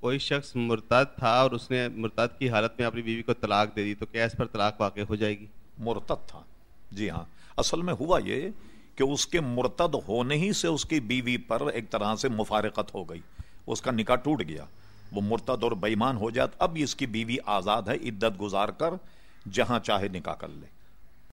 کوئی شخص مرتد تھا اور اس نے مرتد کی حالت میں اپنی بیوی کو طلاق دے دی تو کیا اس پر طلاق واقع ہو جائے گی۔ مرتد تھا۔ جی ہاں۔ اصل میں ہوا یہ کہ اس کے مرتد ہونے ہی سے اس کی بیوی پر ایک طرح سے مفارقت ہو گئی۔ اس کا نکاح ٹوٹ گیا۔ وہ مرتد اور بےمان ہو جاتا اب اس کی بیوی آزاد ہے، عدت گزار کر، جہاں چاہے نکاح کر لے۔